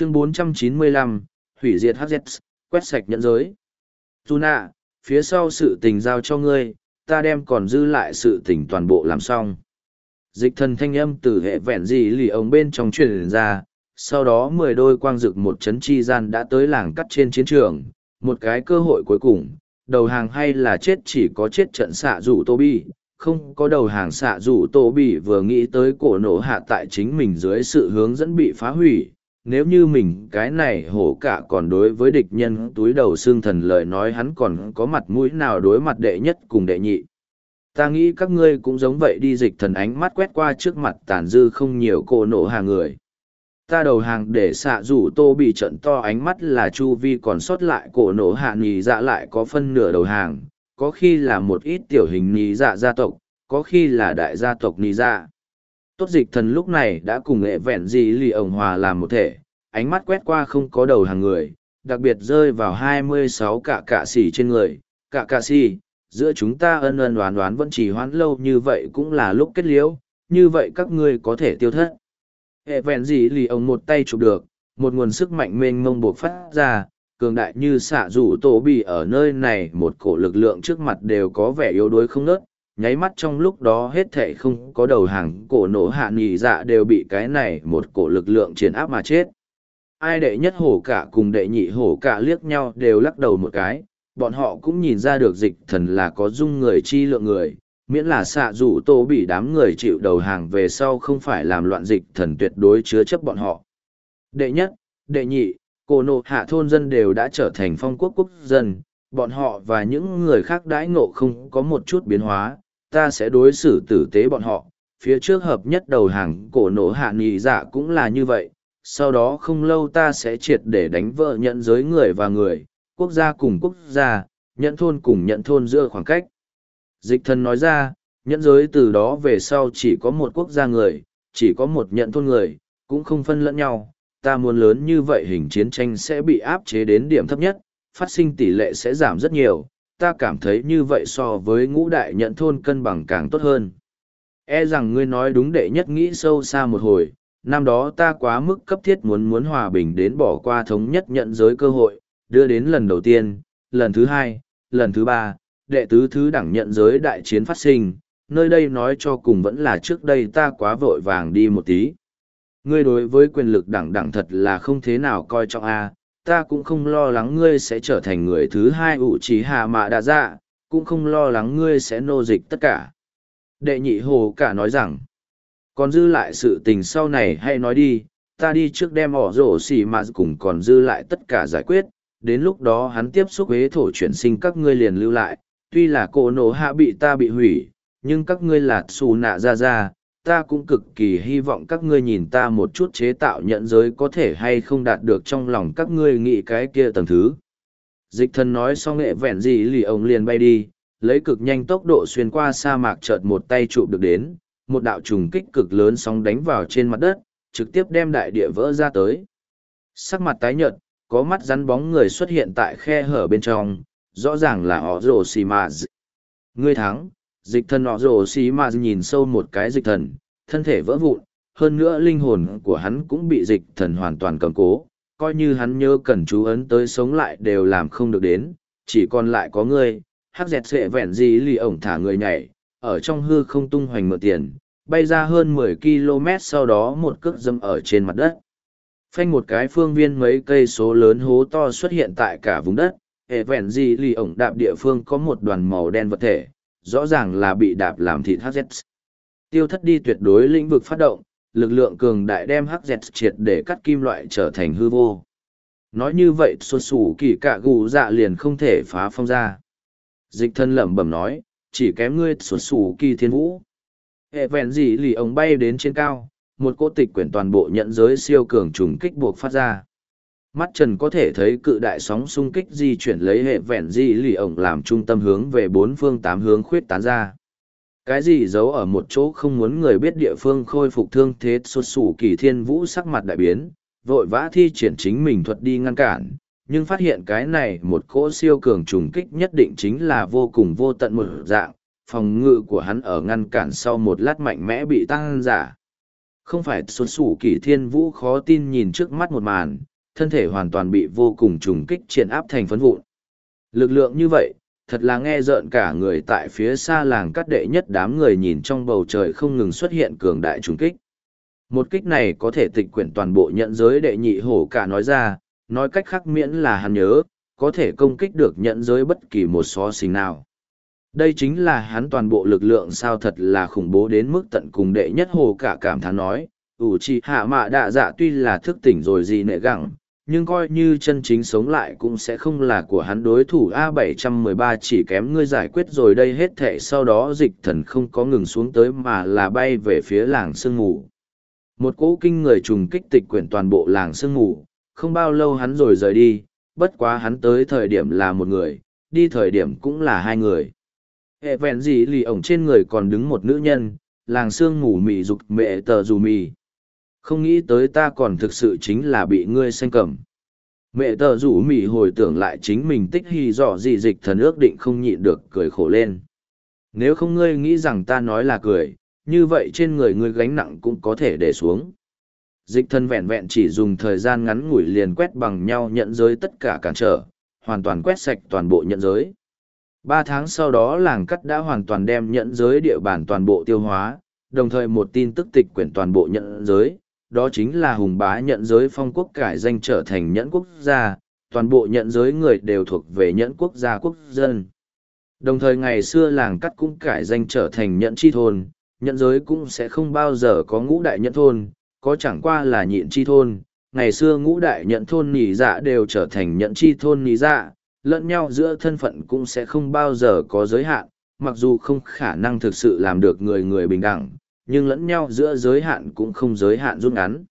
chương 495, hủy diệt hz quét sạch nhận giới. Tuna, phía sau sự tình giao cho ngươi ta đem còn dư lại sự tình toàn bộ làm xong. Dịch thần thanh âm từ hệ vẹn gì lì ống bên trong truyền ra sau đó mười đôi quang dực một chấn chi gian đã tới làng cắt trên chiến trường một cái cơ hội cuối cùng đầu hàng hay là chết chỉ có chết trận xạ rủ tô bi không có đầu hàng xạ rủ tô bi vừa nghĩ tới cổ nổ hạ tại chính mình dưới sự hướng dẫn bị phá hủy nếu như mình cái này hổ cả còn đối với địch nhân túi đầu xương thần lời nói hắn còn có mặt mũi nào đối mặt đệ nhất cùng đệ nhị. Ta nghĩ các ngươi cũng giống vậy đi dịch thần ánh mắt quét qua trước mặt tàn dư không nhiều cô nổ hạ người. Ta đầu hàng để xạ rủ tô bị trận to ánh mắt là chu vi còn sót lại cổ nổ hạ nhì dạ lại có phân nửa đầu hàng, có khi là một ít tiểu hình nhì dạ gia tộc, có khi là đại gia tộc nhì dạ tốt dịch thần lúc này đã cùng nghệ vẹn gì lì ổng hòa làm một thể, ánh mắt quét qua không có đầu hàng người, đặc biệt rơi vào hai mươi sáu cạ cạ xỉ trên người. Cạ cạ xỉ, giữa chúng ta ân ân đoán đoán vẫn chỉ hoãn lâu như vậy cũng là lúc kết liễu, như vậy các ngươi có thể tiêu thất. Hệ vẹn gì lì ổng một tay chụp được, một nguồn sức mạnh mênh mông buộc phát ra, cường đại như xạ rủ tổ bị ở nơi này, một cổ lực lượng trước mặt đều có vẻ yếu đuối không nớt nháy mắt trong lúc đó hết thệ không có đầu hàng cổ nổ hạ nghỉ dạ đều bị cái này một cổ lực lượng chiến áp mà chết ai đệ nhất hổ cả cùng đệ nhị hổ cả liếc nhau đều lắc đầu một cái bọn họ cũng nhìn ra được dịch thần là có dung người chi lượng người miễn là xạ rủ tô bị đám người chịu đầu hàng về sau không phải làm loạn dịch thần tuyệt đối chứa chấp bọn họ. Đệ nhất, đệ nhị, cổ nộ hạ thôn dân đều đã trở thành phong quốc quốc dân, bọn họ và những người khác đãi ngộ không có một chút biến hóa, ta sẽ đối xử tử tế bọn họ. Phía trước hợp nhất đầu hàng cổ nổ hạ nghị dạ cũng là như vậy, sau đó không lâu ta sẽ triệt để đánh vợ nhận giới người và người, quốc gia cùng quốc gia, nhận thôn cùng nhận thôn giữa khoảng cách. Dịch thần nói ra, nhận giới từ đó về sau chỉ có một quốc gia người, chỉ có một nhận thôn người, cũng không phân lẫn nhau. Ta muốn lớn như vậy hình chiến tranh sẽ bị áp chế đến điểm thấp nhất, phát sinh tỷ lệ sẽ giảm rất nhiều. Ta cảm thấy như vậy so với ngũ đại nhận thôn cân bằng càng tốt hơn. E rằng ngươi nói đúng đệ nhất nghĩ sâu xa một hồi, năm đó ta quá mức cấp thiết muốn muốn hòa bình đến bỏ qua thống nhất nhận giới cơ hội, đưa đến lần đầu tiên, lần thứ hai, lần thứ ba, đệ tứ thứ đẳng nhận giới đại chiến phát sinh, nơi đây nói cho cùng vẫn là trước đây ta quá vội vàng đi một tí. Ngươi đối với quyền lực đẳng đẳng thật là không thế nào coi trọng a ta cũng không lo lắng ngươi sẽ trở thành người thứ hai ủ trí hạ mạ đa dạ, cũng không lo lắng ngươi sẽ nô dịch tất cả. Đệ nhị hồ cả nói rằng, còn dư lại sự tình sau này hay nói đi, ta đi trước đem ỏ rổ xỉ mà cùng còn dư lại tất cả giải quyết, đến lúc đó hắn tiếp xúc huế thổ chuyển sinh các ngươi liền lưu lại, tuy là cổ nổ hạ bị ta bị hủy, nhưng các ngươi là xù nạ ra ra, ta cũng cực kỳ hy vọng các ngươi nhìn ta một chút chế tạo nhận giới có thể hay không đạt được trong lòng các ngươi nghĩ cái kia tầng thứ. Dịch thần nói xong nghệ vẹn gì lì ông liền bay đi, lấy cực nhanh tốc độ xuyên qua sa mạc chợt một tay chụp được đến, một đạo trùng kích cực lớn sóng đánh vào trên mặt đất, trực tiếp đem đại địa vỡ ra tới. Sắc mặt tái nhợt, có mắt rắn bóng người xuất hiện tại khe hở bên trong, rõ ràng là họ rồ xì mà ngươi thắng dịch thần nọ rồ xì mà nhìn sâu một cái dịch thần, thân thể vỡ vụn, hơn nữa linh hồn của hắn cũng bị dịch thần hoàn toàn cầm cố, coi như hắn nhớ cần chú ấn tới sống lại đều làm không được đến, chỉ còn lại có ngươi hắc dẹt sệ vẹn gì lì ổng thả người nhảy, ở trong hư không tung hoành mượn tiền, bay ra hơn mười km sau đó một cước dâm ở trên mặt đất. Phanh một cái phương viên mấy cây số lớn hố to xuất hiện tại cả vùng đất, hệ vẹn gì lì ổng đạp địa phương có một đoàn màu đen vật thể rõ ràng là bị đạp làm thịt hz tiêu thất đi tuyệt đối lĩnh vực phát động, lực lượng cường đại đem hz triệt để cắt kim loại trở thành hư vô. Nói như vậy xuân sủ kỳ cạ gù dạ liền không thể phá phong ra. Dịch thân lẩm bẩm nói, chỉ kém ngươi xuân sủ kỳ thiên vũ. Hệ vẹn gì lì ống bay đến trên cao, một cô tịch quyển toàn bộ nhận giới siêu cường trùng kích buộc phát ra mắt trần có thể thấy cự đại sóng xung kích di chuyển lấy hệ vẹn di lì ổng làm trung tâm hướng về bốn phương tám hướng khuyết tán ra. Cái gì giấu ở một chỗ không muốn người biết địa phương khôi phục thương thế xuất xù kỳ thiên vũ sắc mặt đại biến, vội vã thi triển chính mình thuật đi ngăn cản, nhưng phát hiện cái này một cỗ siêu cường trùng kích nhất định chính là vô cùng vô tận một dạng, phòng ngự của hắn ở ngăn cản sau một lát mạnh mẽ bị tăng giả. Không phải xuất xù kỳ thiên vũ khó tin nhìn trước mắt một màn thân thể hoàn toàn bị vô cùng trùng kích triển áp thành phấn vụn. Lực lượng như vậy, thật là nghe rợn cả người tại phía xa làng cắt đệ nhất đám người nhìn trong bầu trời không ngừng xuất hiện cường đại trùng kích. Một kích này có thể tịch quyển toàn bộ nhận giới đệ nhị hổ cả nói ra, nói cách khác miễn là hắn nhớ, có thể công kích được nhận giới bất kỳ một xó xình nào. Đây chính là hắn toàn bộ lực lượng sao thật là khủng bố đến mức tận cùng đệ nhất hồ cả cảm thán nói, ủ trì hạ mạ đạ dạ tuy là thức tỉnh rồi gì nệ gẳng, nhưng coi như chân chính sống lại cũng sẽ không là của hắn đối thủ A713 chỉ kém ngươi giải quyết rồi đây hết thệ sau đó dịch thần không có ngừng xuống tới mà là bay về phía làng sương mù. Một cỗ kinh người trùng kích tịch quyển toàn bộ làng sương mù, không bao lâu hắn rồi rời đi, bất quá hắn tới thời điểm là một người, đi thời điểm cũng là hai người. Hệ vẹn gì lì ổng trên người còn đứng một nữ nhân, làng sương mù mị dục mẹ tờ dù mì. Không nghĩ tới ta còn thực sự chính là bị ngươi xanh cầm. Mẹ tờ rủ mị hồi tưởng lại chính mình tích hy dọ gì dịch thần ước định không nhịn được cười khổ lên. Nếu không ngươi nghĩ rằng ta nói là cười, như vậy trên người ngươi gánh nặng cũng có thể để xuống. Dịch thần vẹn vẹn chỉ dùng thời gian ngắn ngủi liền quét bằng nhau nhận giới tất cả cản trở, hoàn toàn quét sạch toàn bộ nhận giới. Ba tháng sau đó làng cắt đã hoàn toàn đem nhận giới địa bàn toàn bộ tiêu hóa, đồng thời một tin tức tịch quyển toàn bộ nhận giới, đó chính là hùng bá nhận giới phong quốc cải danh trở thành nhẫn quốc gia, toàn bộ nhận giới người đều thuộc về nhẫn quốc gia quốc dân. Đồng thời ngày xưa làng cắt cũng cải danh trở thành nhẫn chi thôn, nhận giới cũng sẽ không bao giờ có ngũ đại nhẫn thôn, có chẳng qua là nhịn chi thôn. Ngày xưa ngũ đại nhẫn thôn nỉ dạ đều trở thành nhận chi thôn nỉ dạ, lẫn nhau giữa thân phận cũng sẽ không bao giờ có giới hạn, mặc dù không khả năng thực sự làm được người người bình đẳng, nhưng lẫn nhau giữa giới hạn cũng không giới hạn rút ngắn.